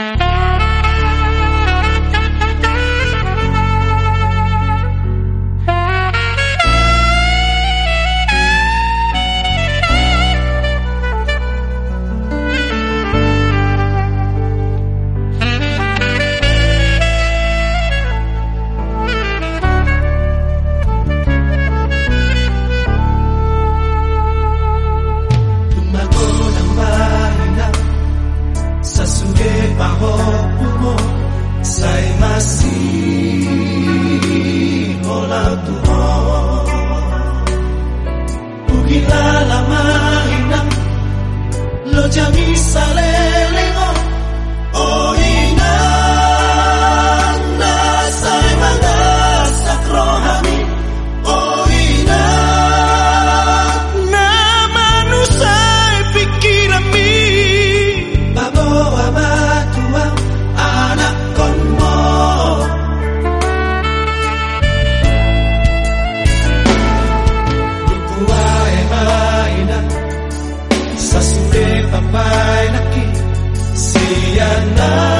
Tumago another.